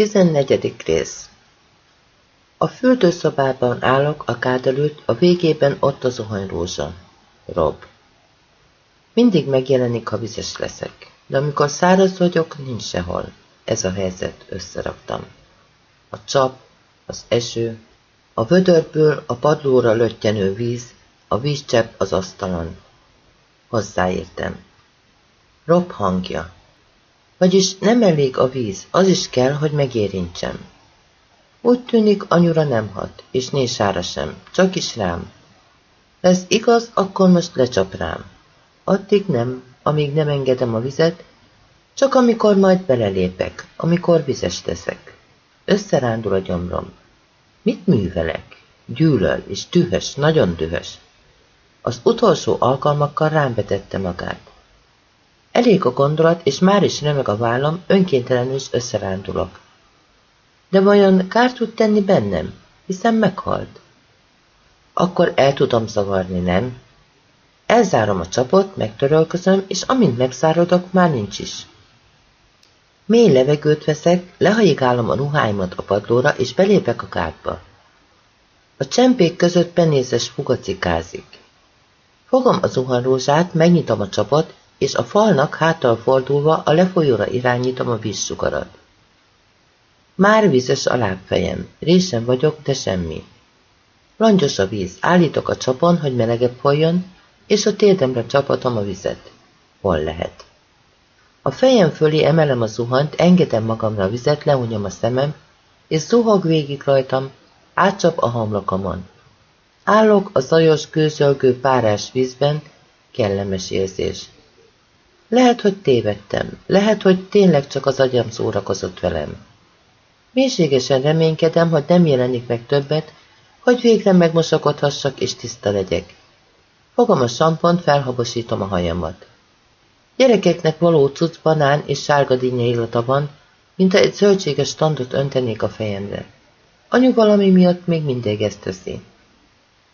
14. rész A fürdőszobában állok a kád előtt, a végében ott a zuhanyrózsa. Rob. Mindig megjelenik, ha vizes leszek, de amikor száraz vagyok, nincs sehol. Ez a helyzet, összeraktam. A csap, az eső, a vödörből a padlóra löttyenő víz, a vízcsepp az asztalon. Hozzáértem. Rob hangja. Vagyis nem elég a víz, az is kell, hogy megérintsem. Úgy tűnik, anyura nem hat, és Nésára sem, csak is rám. Ez igaz, akkor most lecsap rám. Addig nem, amíg nem engedem a vizet, csak amikor majd belelépek, amikor vizes teszek. Összerándul a gyomrom. Mit művelek? Gyűlöl, és dühös, nagyon dühös. Az utolsó alkalmakkal rám betette magát. Elég a gondolat, és már is remeg a vállam, önkéntelenül összerándulok. De vajon kárt tud tenni bennem, hiszen meghalt? Akkor el tudom zavarni, nem? Elzárom a csapot, megtörölközöm, és amint megszáradok, már nincs is. Mély levegőt veszek, lehajigálom a ruháimat a padlóra, és belépek a kártba. A csempék között penézes fugacikázik. Fogom a zuhanrózsát, megnyitom a csapot, és a falnak háttal fordulva a lefolyóra irányítom a vízsugarat. Már vízes a lábfejem, résen vagyok, de semmi. Langyos a víz, állítok a csapon, hogy melegebb folyjon, és a térdemre csapatom a vizet. Hol lehet? A fejem fölé emelem a zuhant, engedem magamra a vizet, lehunyom a szemem, és zuhog végig rajtam, átcsap a homlokomon. Állok a zajos, gőzölgő párás vízben, kellemes érzés. Lehet, hogy tévedtem, lehet, hogy tényleg csak az agyam szórakozott velem. Mélységesen reménykedem, hogy nem jelenik meg többet, hogy végre megmosakodhassak és tiszta legyek. Fogom a sampont, felhabosítom a hajamat. Gyerekeknek való cucc banán és sárga dinnye illata van, mint egy zöldséges standot öntenék a fejemre. Anyu valami miatt még mindig ezt teszi.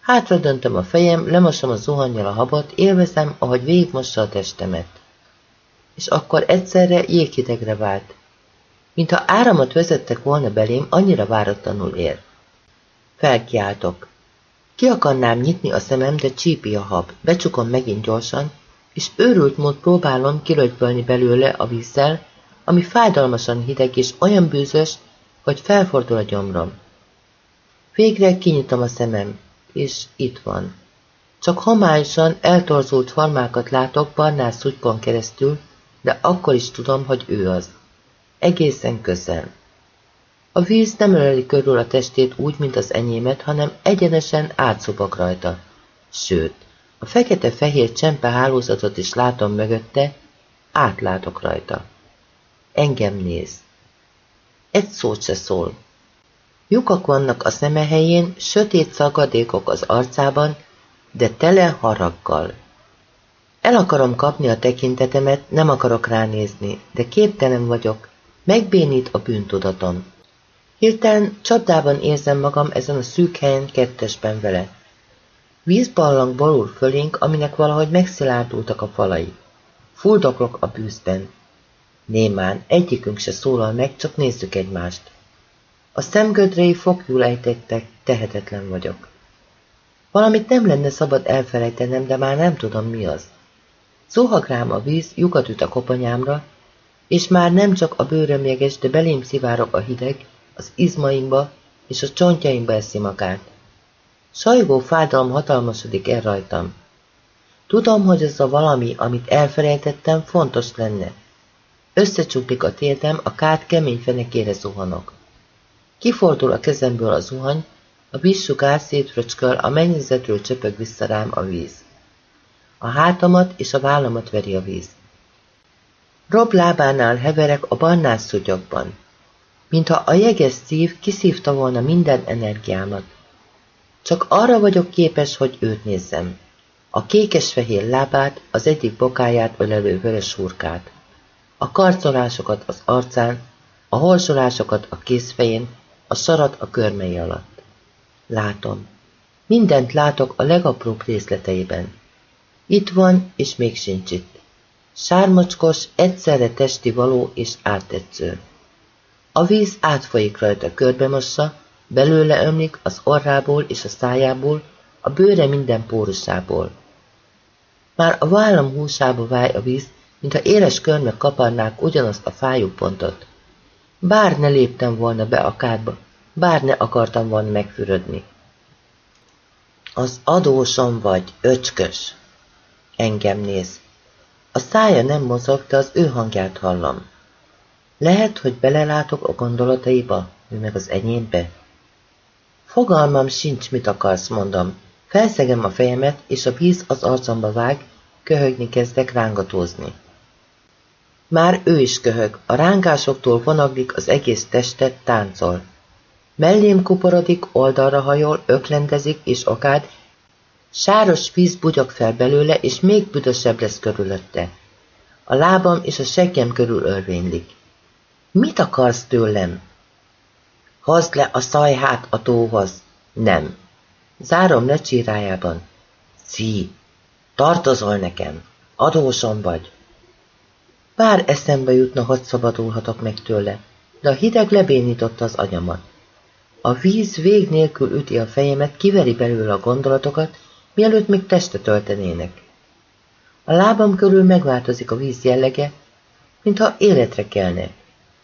Hátra döntöm a fejem, lemosom a zuhannyal a habot, élvezem, ahogy végigmossa a testemet és akkor egyszerre jéghidegre vált. Mintha áramot vezettek volna belém, annyira váratlanul ér. Felkiáltok. Ki akarnám nyitni a szemem, de csípi a hab. Becsukom megint gyorsan, és őrült mód próbálom kilögybölni belőle a vízzel, ami fájdalmasan hideg és olyan bűzös, hogy felfordul a gyomrom. Végre kinyitom a szemem, és itt van. Csak homályosan eltorzult farmákat látok barnás szutykon keresztül, de akkor is tudom, hogy ő az. Egészen közel. A víz nem öleli körül a testét úgy, mint az enyémet, hanem egyenesen átszobog rajta. Sőt, a fekete-fehér csempe hálózatot is látom mögötte, átlátok rajta. Engem néz. Egy szót se szól. Lyukak vannak a szeme helyén, sötét szagadékok az arcában, de tele haraggal. El akarom kapni a tekintetemet, nem akarok ránézni, de képtelen vagyok. Megbénít a bűntudatom. Hirtelen csapdában érzem magam ezen a szűk helyen kettesben vele. Vízballang balul fölénk, aminek valahogy megszilárdultak a falai. Fuldoklok a bűzben. Némán, egyikünk se szólal meg, csak nézzük egymást. A szemgödrei fokjul ejtettek, tehetetlen vagyok. Valamit nem lenne szabad elfelejtenem, de már nem tudom mi az. Zuhag rám a víz, lyukat üt a koponyámra, és már nem csak a bőröm jeges, de belém szivárok a hideg, az izmaimba és a csontjaimba eszi magát. Sajgó fájdalom hatalmasodik el rajtam. Tudom, hogy ez a valami, amit elfelejtettem, fontos lenne. Összecsuklik a térdem, a kát kemény fenekére zuhanok. Kifordul a kezemből a zuhany, a vízsugár szétröcsköl, a mennyezetről csöpög vissza rám a víz. A hátamat és a vállamat veri a víz. Rob lábánál heverek a barnás szutyokban, mintha a jeges szív kiszívta volna minden energiámat. Csak arra vagyok képes, hogy őt nézzem. A kékes-fehér lábát, az egyik bokáját ölelő vörös hurkát. A karcolásokat az arcán, a horsolásokat a kézfején, a sarat a körmei alatt. Látom. Mindent látok a legapróbb részleteiben. Itt van, és még sincs itt. Sármacskos, egyszerre testi való és áttetsző. A víz átfolyik rajta, körbemossa, belőle ömlik az orrából és a szájából, a bőre minden pórusából. Már a vállam húsába válj a víz, mintha éles körme kaparnák ugyanazt a fájú pontot. Bár ne léptem volna be a kádba, bár ne akartam volna megfürödni. Az adósom vagy, öcskös. Engem néz. A szája nem mozog, de az ő hangját hallom. Lehet, hogy belelátok a gondolataiba, ő meg az enyémbe? Fogalmam sincs, mit akarsz, mondom. Felszegem a fejemet, és a víz az arcomba vág, köhögni kezdek rángatózni. Már ő is köhög, a rángásoktól vonaglik az egész testet, táncol. Mellém kuporodik, oldalra hajol, öklendezik és okád, sáros víz bugyog fel belőle, és még büdösebb lesz körülötte. A lábam és a seggem körül örvénylik. Mit akarsz tőlem? Hozd le a szajhát a tóhoz. Nem. Zárom le csírájában. Szí, tartozol nekem. Adósom vagy. Bár eszembe jutna, hogy szabadulhatok meg tőle, de a hideg lebénította az agyamat. A víz vég nélkül üti a fejemet, kiveri belőle a gondolatokat, mielőtt még teste töltenének. A lábam körül megváltozik a víz jellege, mintha életre kelne.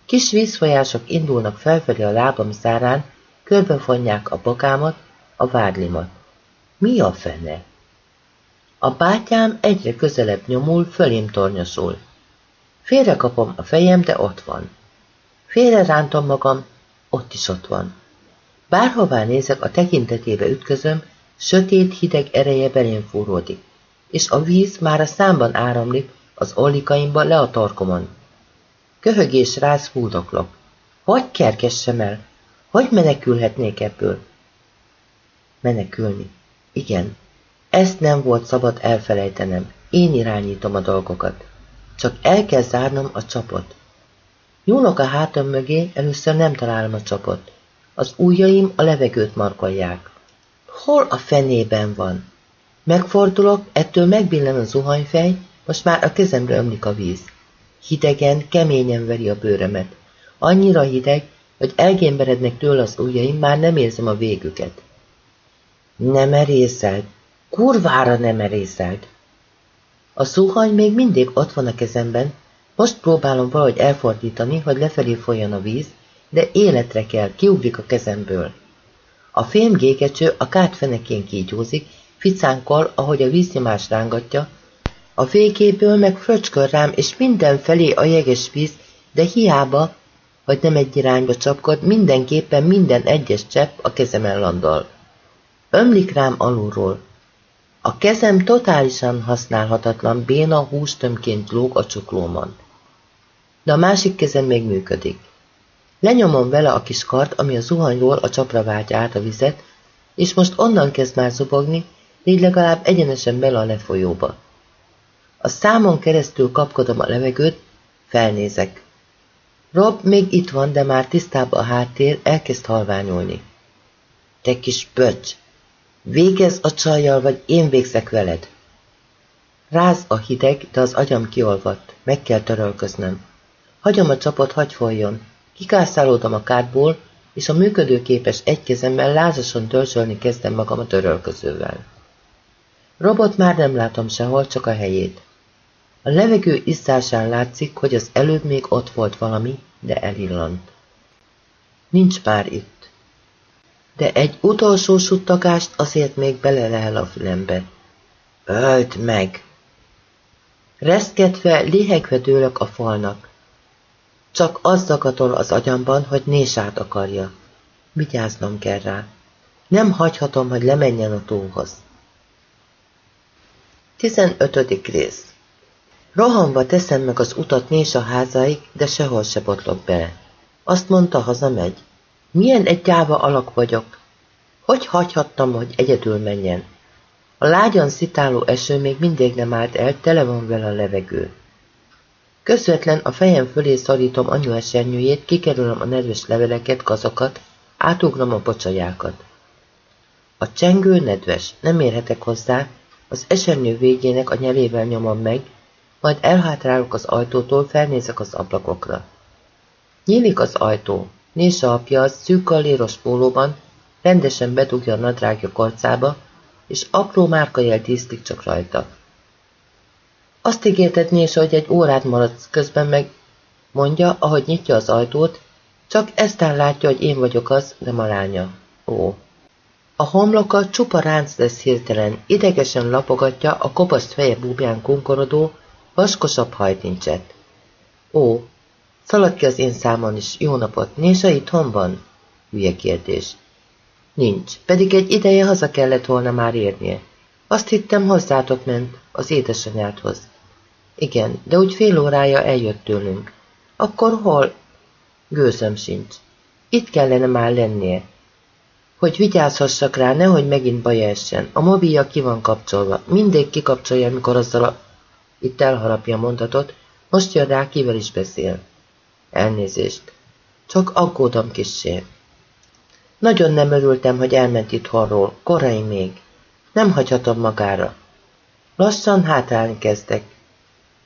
Kis vízfolyások indulnak felfelé a lábam szárán, körbefonják a bokámat, a vádlimat. Mi a fene? A bátyám egyre közelebb nyomul, fölém tornyosul. Félrekapom a fejem, de ott van. Félre rántom magam, ott is ott van. Bárhová nézek, a tekintetébe ütközöm, sötét, hideg ereje belén fúródik, és a víz már a számban áramlik, az ollikaimba le a torkomon. Köhögés ráz fuldoklok. Hogy kerkessem el? Hogy menekülhetnék ebből? Menekülni. Igen. Ezt nem volt szabad elfelejtenem. Én irányítom a dolgokat. Csak el kell zárnom a csapot. Nyúlok a hátam mögé, először nem találom a csapot. Az ujjaim a levegőt markolják. Hol a fenében van? Megfordulok, ettől megbillen a zuhanyfej, most már a kezemre ömlik a víz. Hidegen, keményen veri a bőrömet. Annyira hideg, hogy elgémberednek tőle az ujjaim, már nem érzem a végüket. Nem erészeld, kurvára nem erészeld. A szúhany még mindig ott van a kezemben, most próbálom valahogy elfordítani, hogy lefelé folyjon a víz, de életre kell, kiugrik a kezemből. A fém gékecső a kárt fenekén kígyózik, ficánkol, ahogy a víznyomás rángatja, a végéből meg fröcskör rám, és mindenfelé a jeges víz, de hiába, hogy nem egy irányba csapkod, mindenképpen minden egyes csepp a kezemen landol. Ömlik rám alulról. A kezem totálisan használhatatlan, béna hústömként lóg a csuklómon. De a másik kezem még működik. Lenyomom vele a kis kart, ami a zuhanyról a csapra váltja át a vizet, és most onnan kezd már zubogni, így legalább egyenesen bele a lefolyóba. A számon keresztül kapkodom a levegőt, felnézek. Rob még itt van, de már tisztább a háttér, elkezd halványulni. Te kis pöcs! Végez a csajjal, vagy én végzek veled. Ráz a hideg, de az agyam kiolvadt, meg kell törölköznöm. Hagyom a csapot, hagy folyjon. Kikászálódom a kádból, és a működőképes egy kezemmel lázasan törzsölni kezdem magam a törölközővel. Robot már nem látom sehol, csak a helyét. A levegő iszásán látszik, hogy az előbb még ott volt valami, de elillant. Nincs már itt. De egy utolsó suttagást azért még bele lehel a fülembe. Ölt meg! Reszketve, lihegve dőlök a falnak. Csak az zakatol az agyamban, hogy Nésát akarja. Vigyáznom kell rá. Nem hagyhatom, hogy lemenjen a tóhoz. 15. rész Rohanva teszem meg az utat Nésa házáig, de sehol se botlok bele. Azt mondta, hazamegy. Milyen egy gyáva alak vagyok. Hogy hagyhattam, hogy egyedül menjen? A lágyan szitáló eső még mindig nem állt el, tele van vele a levegő. Közvetlen a fejem fölé szarítom anyu esernyőjét, kikerülöm a nedves leveleket, gazakat, átugrom a pocsajákat. A csengő nedves, nem érhetek hozzá, az esernyő végének a nyelével nyomom meg, majd elhátrálok az ajtótól, felnézek az ablakokra. Nyílik az ajtó. Nésa apja az szűk galléros pólóban rendesen bedugja a nadrágja korcába, és apró márkajel díszlik csak rajta. Azt ígérted Nésa, hogy egy órát maradsz, közben meg mondja, ahogy nyitja az ajtót, csak eztán látja, hogy én vagyok az, nem a lánya. Ó. A homloka csupa ránc lesz hirtelen, idegesen lapogatja a kopaszt feje búbján kunkorodó, vaskosabb hajtincset. Ó, szalad ki az én számon is, jó napot, Nésa itthon van? Hülye kérdés. Nincs, pedig egy ideje haza kellett volna már érnie. Azt hittem, hozzátok ment, az édesanyádhoz. Igen, de úgy fél órája eljött tőlünk. Akkor hol? Gőzöm sincs. Itt kellene már lennie. Hogy vigyázhassak rá, nehogy megint baj essen. A mobilja ki van kapcsolva. Mindig kikapcsolja, amikor azzal a... Itt elharapja mondatot. Most jön rá, kivel is beszél. Elnézést. Csak aggódom kissé. Nagyon nem örültem, hogy elment itthonról. Korai még. Nem hagyhatom magára. Lassan hátrálni kezdek.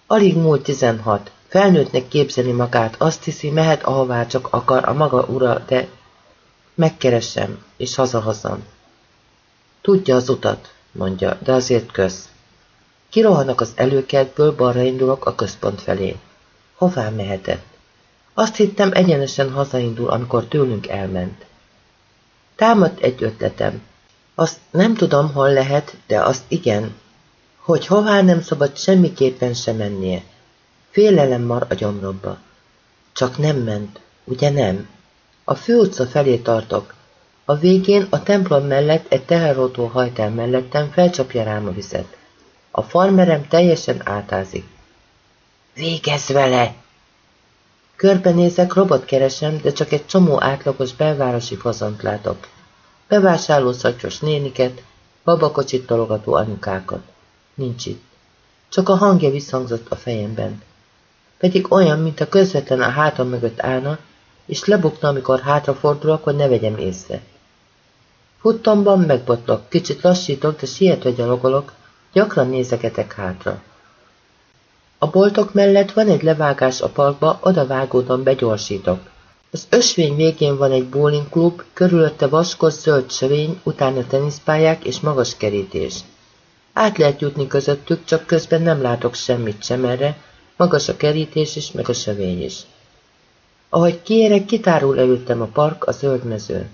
Alig múlt tizenhat. Felnőttnek képzeli magát, azt hiszi, mehet ahová csak akar a maga ura, de megkeresem, és hazahazam. Tudja az utat, mondja, de azért kösz. Kirohanak az előkertből, balra indulok a központ felé. Hová mehetett? Azt hittem egyenesen hazaindul, amikor tőlünk elment. Támadt egy ötletem. Azt nem tudom, hol lehet, de azt igen, hogy hová nem szabad semmiképpen sem mennie. Félelem mar a gyomromba. Csak nem ment, ugye nem? A főutca felé tartok. A végén a templom mellett egy teherautó hajtál mellettem felcsapja rám a vizet. A farmerem teljesen átázik. Végezz vele! Körbenézek, robot keresem, de csak egy csomó átlagos belvárosi fazont látok. Bevásárló szatyos néniket, babakocsit tologató anyukákat. Nincs itt. Csak a hangja visszhangzott a fejemben pedig olyan, mint a közvetlen a hátam mögött állna, és lebukna, amikor hátrafordulok, hogy ne vegyem észre. Futtamban megbotlok, kicsit lassítok, de sietve gyalogolok, gyakran nézegetek hátra. A boltok mellett van egy levágás a parkba, oda vágódom, begyorsítok. Az ösvény végén van egy bowling klub, körülötte vaskos zöld sövény, utána teniszpályák és magas kerítés. Át lehet jutni közöttük, csak közben nem látok semmit sem erre, Magas a kerítés is, meg a sövény is. Ahogy kiérek, kitárul előttem a park, a zöld mező.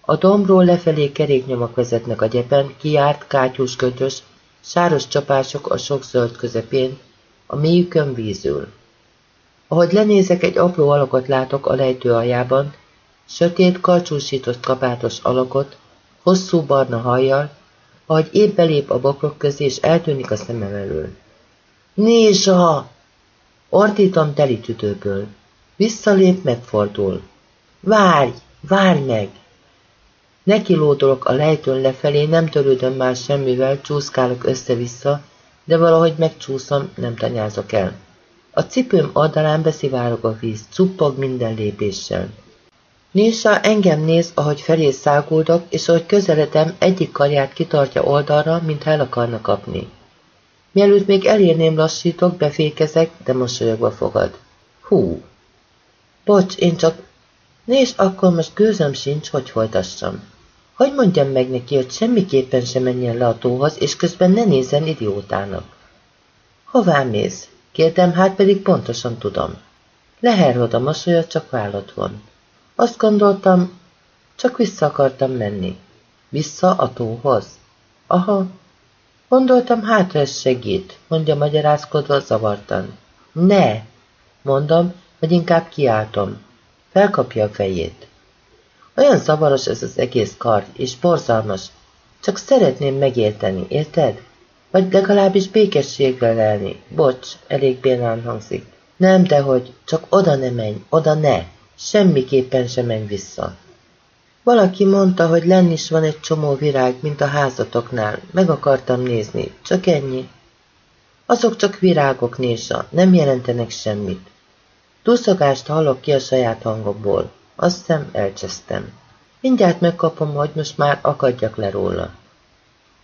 A dombról lefelé keréknyomak vezetnek a gyepen, kiárt, kátyús kötös, sáros csapások a sok zöld közepén, a mélyükön vízül. Ahogy lenézek, egy apró alakot látok a lejtő aljában, sötét, karcsúsított kapátos alakot, hosszú barna hajjal, ahogy épp belép a bokrok közé, és eltűnik a szemem elől. Nézsa! Ordítom teli tüdőből. Visszalép, megfordul. Várj, várj meg! Neki lódolok a lejtőn lefelé, nem törődöm már semmivel, csúszkálok össze-vissza, de valahogy megcsúszom, nem tanyázok el. A cipőm oldalán beszivárog a víz, cuppog minden lépéssel. Nisa engem néz, ahogy felé száguldok, és ahogy közeledem, egyik karját kitartja oldalra, mintha el akarna kapni. Mielőtt még elérném lassítok, befékezek, de mosolyogva fogad. Hú! Bocs, én csak... Nézd, akkor most gőzöm sincs, hogy folytassam. Hogy mondjam meg neki, hogy semmiképpen sem menjen le a tóhoz, és közben ne nézzen idiótának. Hová mész? Kérdem, hát pedig pontosan tudom. Leherhod a mosolyot, csak vállat von. Azt gondoltam, csak vissza akartam menni. Vissza a tóhoz? Aha, Gondoltam, hátra ez segít, mondja magyarázkodva zavartan. Ne, mondom, vagy inkább kiáltom. Felkapja a fejét. Olyan zavaros ez az egész kard, és borzalmas. Csak szeretném megérteni, érted? Vagy legalábbis békességgel elni. Bocs, elég bénán hangzik. Nem, dehogy, csak oda ne menj, oda ne. Semmiképpen sem menj vissza. Valaki mondta, hogy lenn is van egy csomó virág, mint a házatoknál. Meg akartam nézni, csak ennyi. Azok csak virágok, Nésa, nem jelentenek semmit. Túszogást hallok ki a saját hangokból. Azt hiszem, elcsesztem. Mindjárt megkapom, hogy most már akadjak le róla.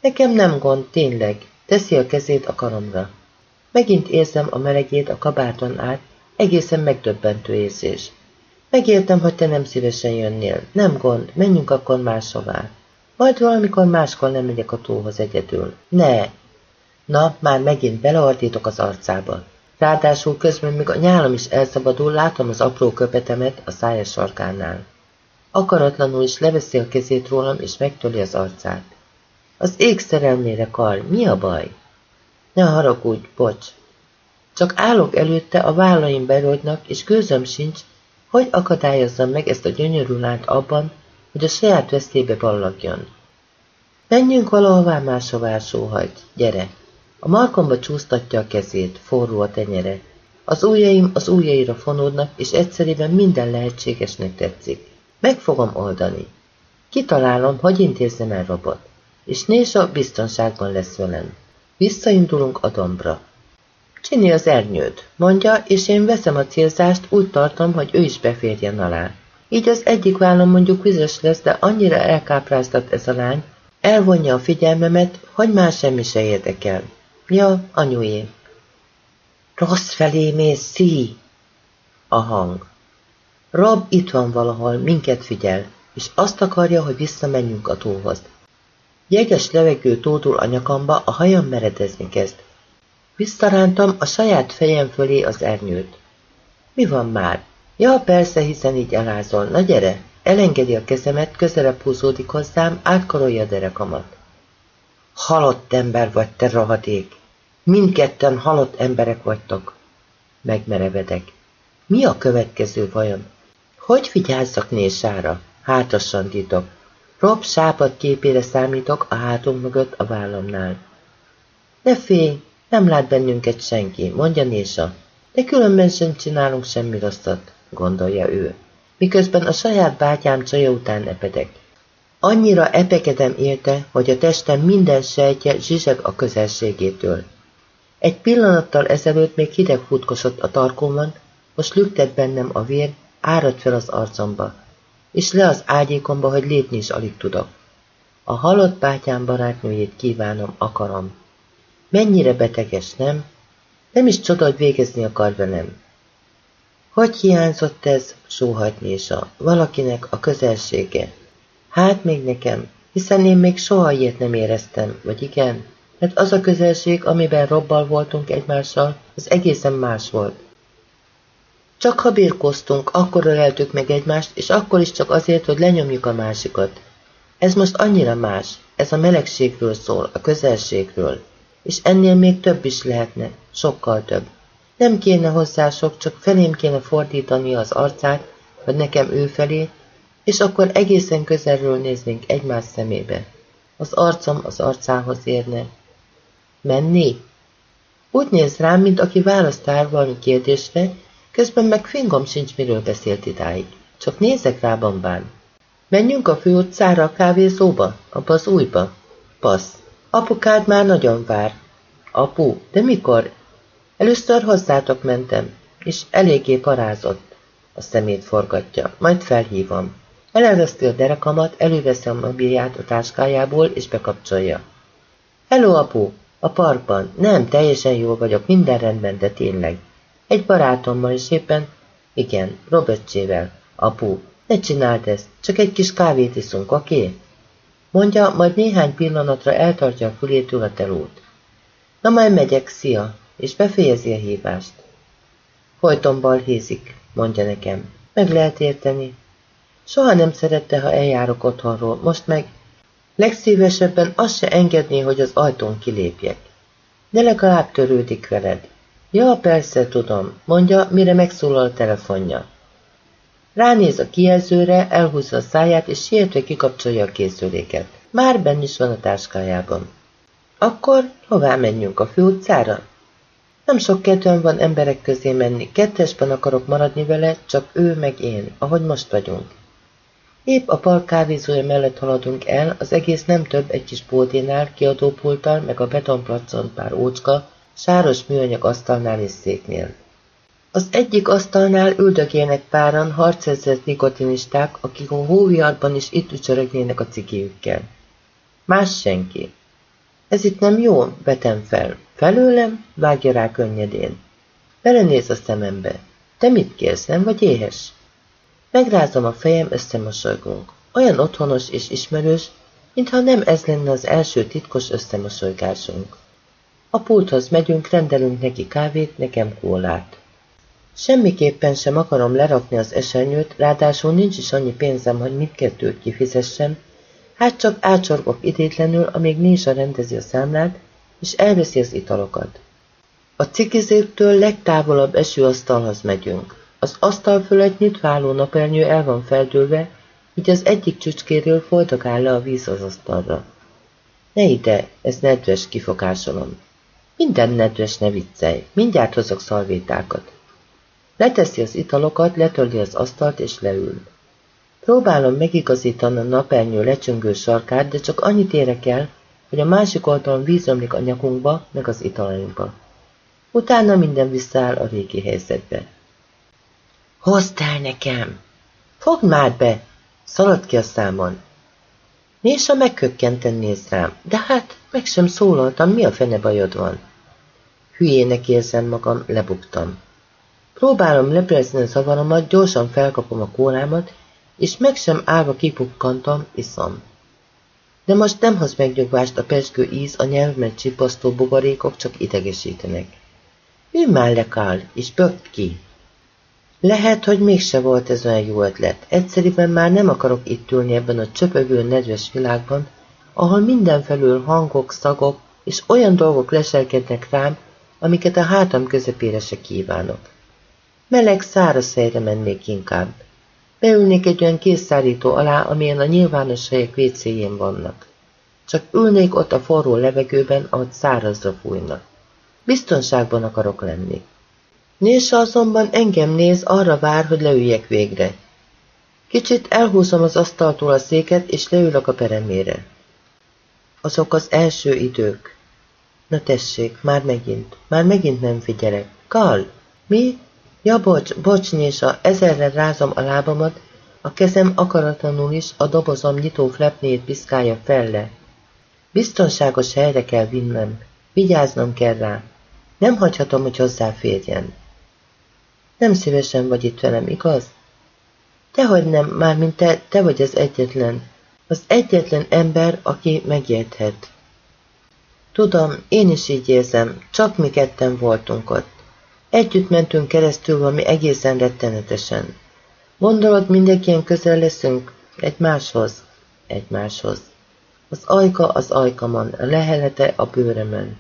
Nekem nem gond, tényleg. Teszi a kezét a karomra. Megint érzem a melegét a kabáton át, egészen megdöbbentő érzés. Megértem, hogy te nem szívesen jönnél. Nem gond, menjünk akkor máshová. Majd valamikor máskor nem megyek a tóhoz egyedül. Ne! Na, már megint beleordítok az arcába. Ráadásul közben még a nyálam is elszabadul, látom az apró köpetemet a szája sarkánál. Akaratlanul is leveszi a kezét rólam, és megtöli az arcát. Az ég szerelmére, Karl, mi a baj? Ne haragudj, bocs. Csak állok előtte, a vállaim berogynak, és gőzöm sincs, hogy akadályozzam meg ezt a gyönyörű lányt abban, hogy a saját veszélybe ballagjon. Menjünk valahová máshová, sóhajt, gyere! A markomba csúsztatja a kezét, forró a tenyere. Az ujjaim az ujjaira fonódnak, és egyszerűen minden lehetségesnek tetszik. Meg fogom oldani. Kitalálom, hogy intézzem el robot. És Nésa biztonságban lesz velem. Visszaindulunk a dombra. Csini az ernyőt, mondja, és én veszem a célzást, úgy tartom, hogy ő is beférjen alá. Így az egyik vállam mondjuk vizes lesz, de annyira elkápráztat ez a lány, elvonja a figyelmemet, hogy már semmi se érdekel. Ja, anyué. Rossz felé mész, szí! A hang. Rob itt van valahol, minket figyel, és azt akarja, hogy visszamenjünk a tóhoz. Jeges levegő tódul a nyakamba, a hajam meredezni kezd. Visszarántam a saját fejem fölé az ernyőt. Mi van már? Ja, persze, hiszen így elázol. Na gyere! Elengedi a kezemet, közelebb húzódik hozzám, átkarolja a derekamat. Halott ember vagy, te rohadék! Mindketten halott emberek vagytok. Megmerevedek. Mi a következő vajon? Hogy vigyázzak Nésára? Hátrasan titok. Rob sápad képére számítok a hátunk mögött a vállamnál. Ne félj, nem lát bennünket senki, mondja Nésa. De különben sem csinálunk semmi rosszat, gondolja ő. Miközben a saját bátyám csaja után epedek. Annyira epekedem érte, hogy a testem minden sejtje zsizseg a közelségétől. Egy pillanattal ezelőtt még hideg futkosott a tarkómon, most lüktet bennem a vér, árad fel az arcomba, és le az ágyékomba, hogy lépni is alig tudok. A halott bátyám barátnőjét kívánom, akarom. Mennyire beteges, nem? Nem is csoda, hogy végezni akar velem. Hogy hiányzott ez, sóhajt Nésa, valakinek a közelsége? Hát még nekem, hiszen én még soha ilyet nem éreztem, vagy igen? Mert az a közelség, amiben robbal voltunk egymással, az egészen más volt. Csak ha birkoztunk, akkor öleltük meg egymást, és akkor is csak azért, hogy lenyomjuk a másikat. Ez most annyira más, ez a melegségről szól, a közelségről. És ennél még több is lehetne, sokkal több. Nem kéne hozzá sok, csak felém kéne fordítani az arcát, vagy nekem ő felé, és akkor egészen közelről néznénk egymás szemébe. Az arcom az arcához érne. Menni? Úgy néz rám, mint aki választál valami kérdésre, közben meg fingom sincs, miről beszélt idáig. Csak nézek rá bambán. Menjünk a főutcára a kávézóba, abba az újba. Passz. Apukád már nagyon vár. Apu, de mikor? Először hozzátok mentem, és eléggé parázott. A szemét forgatja, majd felhívom. Elereszti a derekamat, előveszi a mobilját a táskájából, és bekapcsolja. Hello, apu! A parkban. Nem, teljesen jól vagyok, minden rendben, de tényleg. Egy barátommal is éppen... Igen, Robertsével. Apu, ne csináld ezt, csak egy kis kávét iszunk, oké? Okay? Mondja, majd néhány pillanatra eltartja a fülétől a telót. Na majd megyek, szia, és befejezi a hívást. Folyton balhézik, mondja nekem. Meg lehet érteni. Soha nem szerette, ha eljárok otthonról, most meg legszívesebben azt se engedné, hogy az ajtón kilépjek. De legalább törődik veled. Ja, persze, tudom, mondja, mire megszólal a telefonja. Ránéz a kijelzőre, elhúzza a száját, és sietve kikapcsolja a készüléket. Már benn is van a táskájában. Akkor hová menjünk a főutcára? Nem sok kedvem van emberek közé menni, kettesben akarok maradni vele, csak ő meg én, ahogy most vagyunk. Épp a park kávézója mellett haladunk el, az egész nem több egy kis bódénál, kiadópulttal, meg a betonplacon pár ócska, sáros műanyag asztalnál és széknél. Az egyik asztalnál üldögélnek páran harcezett nikotinisták, akik a hóviarban is itt ücsörögnének a cigéjükkel. Más senki. Ez itt nem jó? Vetem fel. Felőlem? Vágja rá könnyedén. Belenéz a szemembe. Te mit kérsz, nem vagy éhes? Megrázom a fejem, összemosolygunk. Olyan otthonos és ismerős, mintha nem ez lenne az első titkos összemosolygásunk. A pulthoz megyünk, rendelünk neki kávét, nekem kólát. Semmiképpen sem akarom lerakni az esernyőt, ráadásul nincs is annyi pénzem, hogy mindkettőt kifizessem, hát csak átsorgok idétlenül, amíg Nézsa rendezi a számlát, és elveszi az italokat. A cikizéktől legtávolabb esőasztalhoz megyünk. Az asztal fölött nyitváló napernyő el van feldőlve, így az egyik csücskéről áll le a víz az asztalra. Ne ide, ez nedves kifogásolom. Minden nedves ne viccelj, mindjárt hozok szalvétákat. Leteszi az italokat, letörli az asztalt és leül. Próbálom megigazítani a napernyő lecsöngő sarkát, de csak annyit érek el, hogy a másik oldalon vízömlik a nyakunkba, meg az italainkba. Utána minden visszaáll a régi helyzetbe. Hozd el nekem! Fogd már be! Szaladt ki a számon. Nésa megkökkenten néz rám, de hát meg sem szólaltam, mi a fene bajod van? Hülyének érzem magam, lebuktam. Próbálom lebrezni a zavaromat, gyorsan felkapom a kólámat, és meg sem állva kipukkantam, iszom. De most nem hoz megnyugvást a pesgő íz, a nyelvmet csipasztó buborékok csak idegesítenek. Ülj már le, Kál, és bökt ki! Lehet, hogy mégse volt ez olyan jó ötlet. Egyszerűen már nem akarok itt ülni ebben a csöpögő, nedves világban, ahol mindenfelül hangok, szagok és olyan dolgok leselkednek rám, amiket a hátam közepére se kívánok. Meleg, száraz helyre mennék inkább. Beülnék egy olyan készszárító alá, amilyen a nyilvános helyek vécéjén vannak. Csak ülnék ott a forró levegőben, ahogy szárazra fújnak. Biztonságban akarok lenni. Nélsa azonban engem néz, arra vár, hogy leüljek végre. Kicsit elhúzom az asztaltól a széket, és leülök a peremére. Azok az első idők. Na tessék, már megint, már megint nem figyelek. Kal, mi? Ja, bocs, bocs, Nésa, ezerre rázom a lábamat, a kezem akaratlanul is a dobozom nyitó flepnét piszkálja felle. Biztonságos helyre kell vinnem, vigyáznom kell rá. Nem hagyhatom, hogy hozzáférjen. Nem szívesen vagy itt velem, igaz? Tehogy nem, mármint te, te vagy az egyetlen. Az egyetlen ember, aki megérthet. Tudom, én is így érzem, csak mi ketten voltunk ott. Együtt mentünk keresztül valami egészen rettenetesen. Gondolod, mindenkien közel leszünk? Egymáshoz? Egymáshoz. Az ajka az ajkamon, a lehelete a bőremen.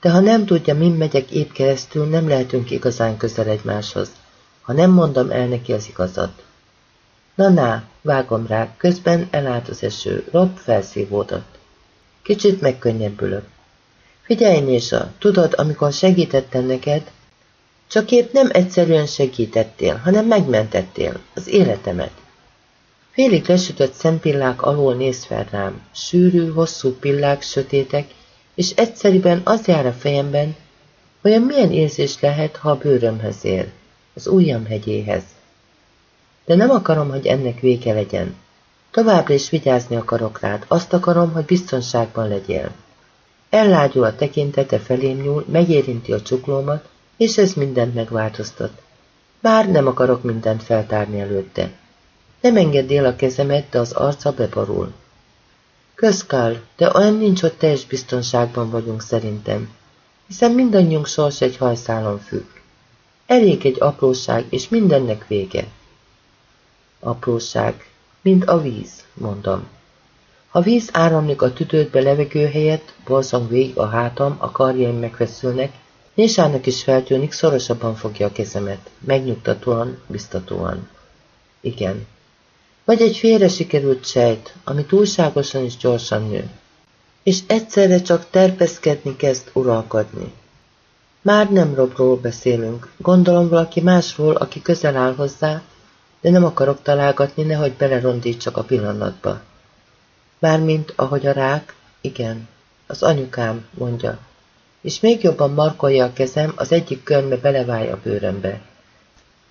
De ha nem tudja, min megyek épp keresztül, nem lehetünk igazán közel egymáshoz, ha nem mondom el neki az igazat. Na-na, vágom rá, közben elállt az eső, Rob felszívódott. Kicsit megkönnyebbülök. Figyelj, Nésa, tudod, amikor segítettem neked, csak épp nem egyszerűen segítettél, hanem megmentettél az életemet. Félig lesütött szempillák alól néz fel rám, sűrű, hosszú pillák, sötétek, és egyszerűen az jár a fejemben, olyan milyen érzés lehet, ha a bőrömhöz ér, az ujjam hegyéhez. De nem akarom, hogy ennek vége legyen. Továbbra is vigyázni akarok rád, azt akarom, hogy biztonságban legyél. Ellágyul a tekintete felém nyúl, megérinti a csuklómat, és ez mindent megváltoztat. Bár nem akarok mindent feltárni előtte. Nem engedd el a kezemet, de az arca beborul. Közkál, de olyan nincs, hogy teljes biztonságban vagyunk szerintem, hiszen mindannyiunk sors egy hajszálon függ. Elég egy apróság, és mindennek vége. Apróság, mint a víz, mondom. Ha víz áramlik a tüdődbe levegő helyett, borzong végig a hátam, a karjaim megfeszülnek, Nésának is feltűnik, szorosabban fogja a kezemet, megnyugtatóan, biztatóan. Igen, vagy egy félre sikerült sejt, ami túlságosan is gyorsan nő, és egyszerre csak terpeszkedni kezd uralkodni. Már nem Robról beszélünk, gondolom valaki másról, aki közel áll hozzá, de nem akarok találgatni, nehogy belerondítsak a pillanatba. Mármint, ahogy a rák, igen, az anyukám, mondja, és még jobban markolja a kezem, az egyik körme beleválja a bőrömbe.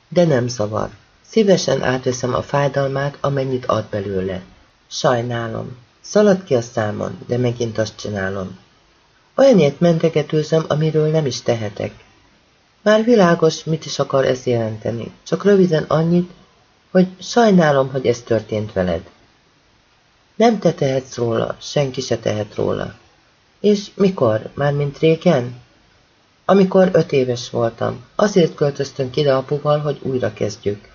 De nem zavar. Szívesen átveszem a fájdalmát, amennyit ad belőle. Sajnálom. Szalad ki a számon, de megint azt csinálom. Olyanért mentegetőzöm, amiről nem is tehetek. Már világos, mit is akar ez jelenteni, csak röviden annyit, hogy sajnálom, hogy ez történt veled. Nem te tehetsz róla, senki se tehet róla. És mikor? Mármint régen? Amikor öt éves voltam. Azért költöztünk ide apuval, hogy újra kezdjük.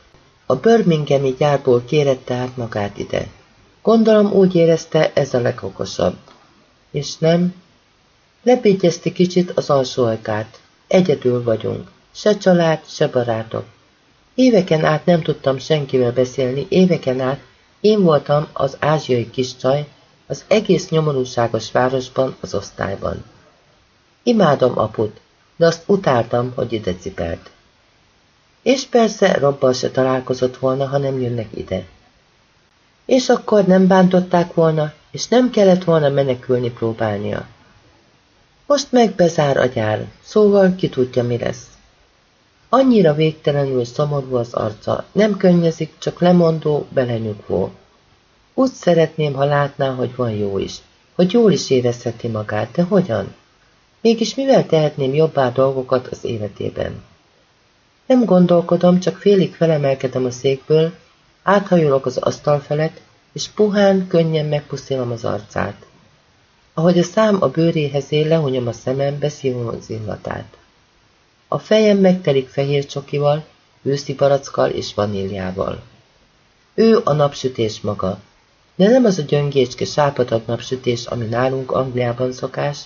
A Birminghami gyárból kérette át magát ide. Gondolom úgy érezte, ez a legokosabb. És nem? Lepígyezti kicsit az alsó ajkát. Egyedül vagyunk. Se család, se barátok. Éveken át nem tudtam senkivel beszélni, éveken át én voltam az ázsiai kis csaj, az egész nyomorúságos városban, az osztályban. Imádom aput, de azt utáltam, hogy ide cipelt. És persze Robbal se találkozott volna, ha nem jönnek ide. És akkor nem bántották volna, és nem kellett volna menekülni próbálnia. Most meg bezár a gyár, szóval ki tudja, mi lesz. Annyira végtelenül szomorú az arca, nem könnyezik, csak lemondó, belenyugvó. Úgy szeretném, ha látná, hogy van jó is, hogy jól is érezheti magát, de hogyan? Mégis mivel tehetném jobbá dolgokat az életében? Nem gondolkodom, csak félig felemelkedem a székből, áthajolok az asztal felett, és puhán, könnyen megpuszilom az arcát. Ahogy a szám a bőréhez ér, lehunyom a szemem, beszívom az illatát. A fejem megtelik fehér csokival, őszi barackkal és vaníliával. Ő a napsütés maga, de nem az a gyöngécske sápadag napsütés, ami nálunk Angliában szokás,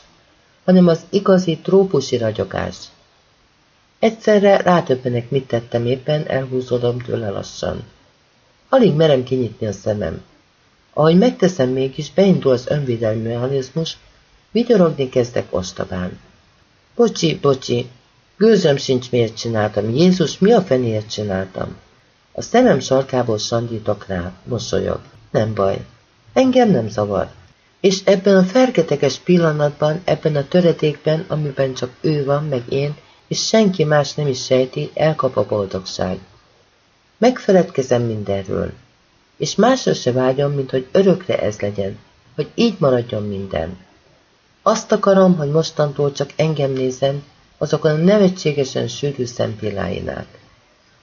hanem az igazi trópusi ragyogás. Egyszerre rátöbbenek, mit tettem éppen, elhúzódom tőle lassan. Alig merem kinyitni a szemem. Ahogy megteszem mégis, beindul az önvédelmi mechanizmus, vigyorogni kezdek ostabán. Bocsi, bocsi, gőzöm sincs miért csináltam. Jézus, mi a fenéért csináltam? A szemem sarkából sandítok rá, mosolyog. Nem baj. Engem nem zavar. És ebben a fergeteges pillanatban, ebben a töredékben, amiben csak ő van, meg én, és senki más nem is sejti, elkap a boldogság. Megfeledkezem mindenről, és másra se vágyom, mint hogy örökre ez legyen, hogy így maradjon minden. Azt akarom, hogy mostantól csak engem nézzen, azokon a nevetségesen sűrű szempilláin át.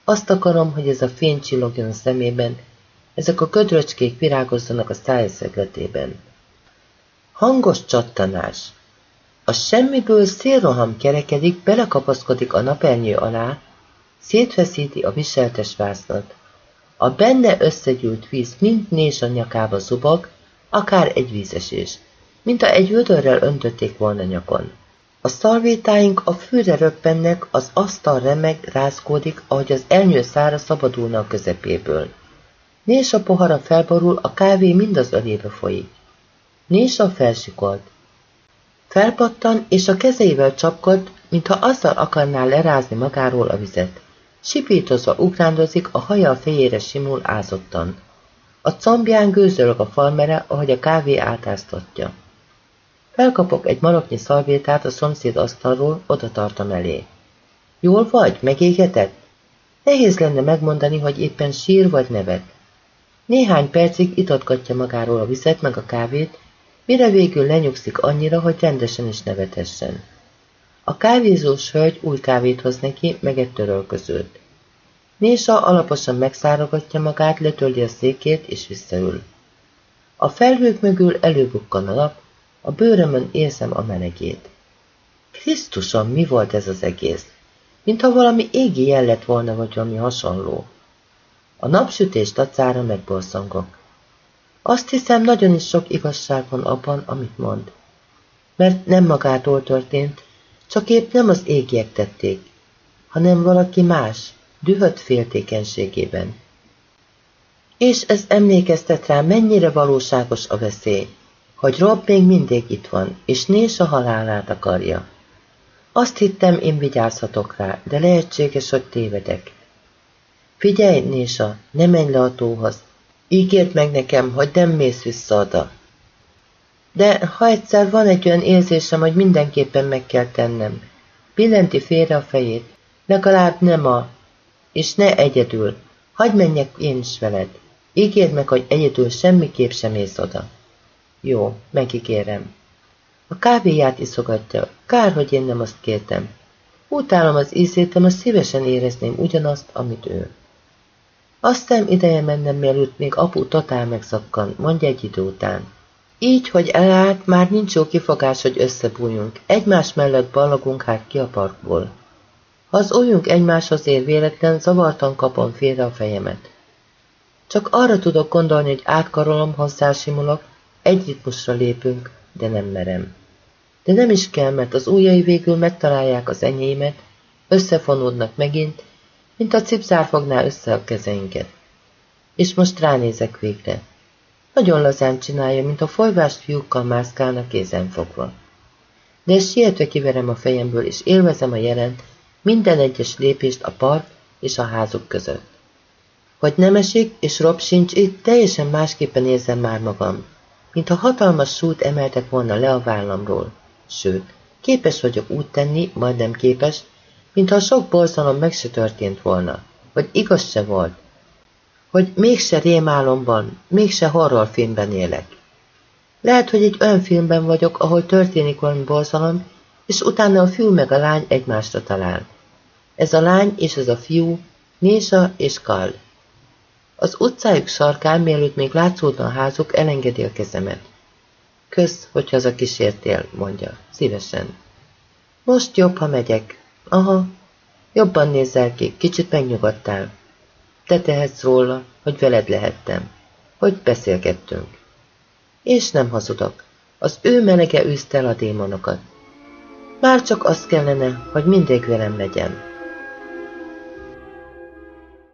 Azt akarom, hogy ez a fény csillogjon a szemében, ezek a ködröcskék virágozzanak a szájszegletében. Hangos csattanás. A semmiből szélroham kerekedik, belekapaszkodik a napernyő alá, szétfeszíti a viseltes vásznat. A benne összegyűlt víz mind nés a nyakába zubog, akár egy vízesés, mint a egy vödörrel öntötték volna nyakon. A szalvétáink a fűre röppennek, az asztal remeg, rázkódik, ahogy az elnyő szára szabadulna a közepéből. Nés a pohara felborul, a kávé mind az ölébe folyik. Nés a felsikolt. Felpattan, és a kezeivel csapkod, mintha azzal akarná lerázni magáról a vizet. Sipítozva ugrándozik, a haja a fejére simul ázottan. A combján gőzölög a farmere, ahogy a kávé átáztatja. Felkapok egy maroknyi szalvétát a szomszéd asztalról, oda tartom elé. Jól vagy? Megégetett? Nehéz lenne megmondani, hogy éppen sír vagy nevet. Néhány percig itatgatja magáról a vizet meg a kávét, mire végül lenyugszik annyira, hogy rendesen is nevetessen. A kávézós hölgy új kávét hoz neki, meg egy törölközőt. Nésa alaposan megszárogatja magát, letöldi a székét és visszaül. A felhők mögül előbukkan a nap, a bőrömön érzem a melegét. Krisztusom, mi volt ez az egész? Mintha valami égi jel lett volna, vagy valami hasonló. A napsütés tacára megborszangok. Azt hiszem, nagyon is sok igazság van abban, amit mond. Mert nem magától történt, csak épp nem az égiek tették, hanem valaki más, dühött féltékenységében. És ez emlékeztet rá, mennyire valóságos a veszély, hogy Rob még mindig itt van, és Nés a halálát akarja. Azt hittem, én vigyázhatok rá, de lehetséges, hogy tévedek. Figyelj, Nésa, ne menj le a tóhoz. Ígérd meg nekem, hogy nem mész vissza oda. De ha egyszer van egy olyan érzésem, hogy mindenképpen meg kell tennem. Billenti félre a fejét. Legalább nem a... És ne egyedül. Hagy menjek én is veled. Ígérd meg, hogy egyedül semmiképp sem mész oda. Jó, megígérem. A kávéját iszogatja. Kár, hogy én nem azt kértem. Utálom az ízét, de most szívesen érezném ugyanazt, amit ő. Aztán ideje mennem, mielőtt még apu totál megszakkan, mondja egy idő után. Így, hogy elállt, már nincs jó kifogás, hogy összebújjunk. Egymás mellett ballagunk hát ki a parkból. Ha az ujjunk egymáshoz ér véletlen, zavartan kapom félre a fejemet. Csak arra tudok gondolni, hogy átkarolom, hozzásimulok, egy ritmusra lépünk, de nem merem. De nem is kell, mert az ujjai végül megtalálják az enyémet, összefonódnak megint, mint a cipzár fogná össze a kezeinket. És most ránézek végre. Nagyon lazán csinálja, mint a folyvást fiúkkal mászkálnak kézen fogva. De sietve kiverem a fejemből, és élvezem a jelent, minden egyes lépést a park és a házuk között. Hogy nem esik, és Rob sincs itt, teljesen másképpen érzem már magam, mintha hatalmas súlyt emeltek volna le a vállamról. Sőt, képes vagyok úgy tenni, majdnem képes, mintha sok borzalom meg se történt volna, vagy igaz se volt, hogy mégse rémálomban, mégse horrorfilmben élek. Lehet, hogy egy olyan filmben vagyok, ahol történik valami borzalom, és utána a fiú meg a lány egymásra talál. Ez a lány és ez a fiú, Nésa és Karl. Az utcájuk sarkán, mielőtt még látszódna a házuk, elengedi a kezemet. Kösz, hogy kísértél, mondja. Szívesen. Most jobb, ha megyek. Aha, jobban nézzel ki, kicsit megnyugodtál. Te tehetsz róla, hogy veled lehettem, hogy beszélgettünk. És nem hazudok. Az ő melege űzte a démonokat. Már csak az kellene, hogy mindig velem legyen.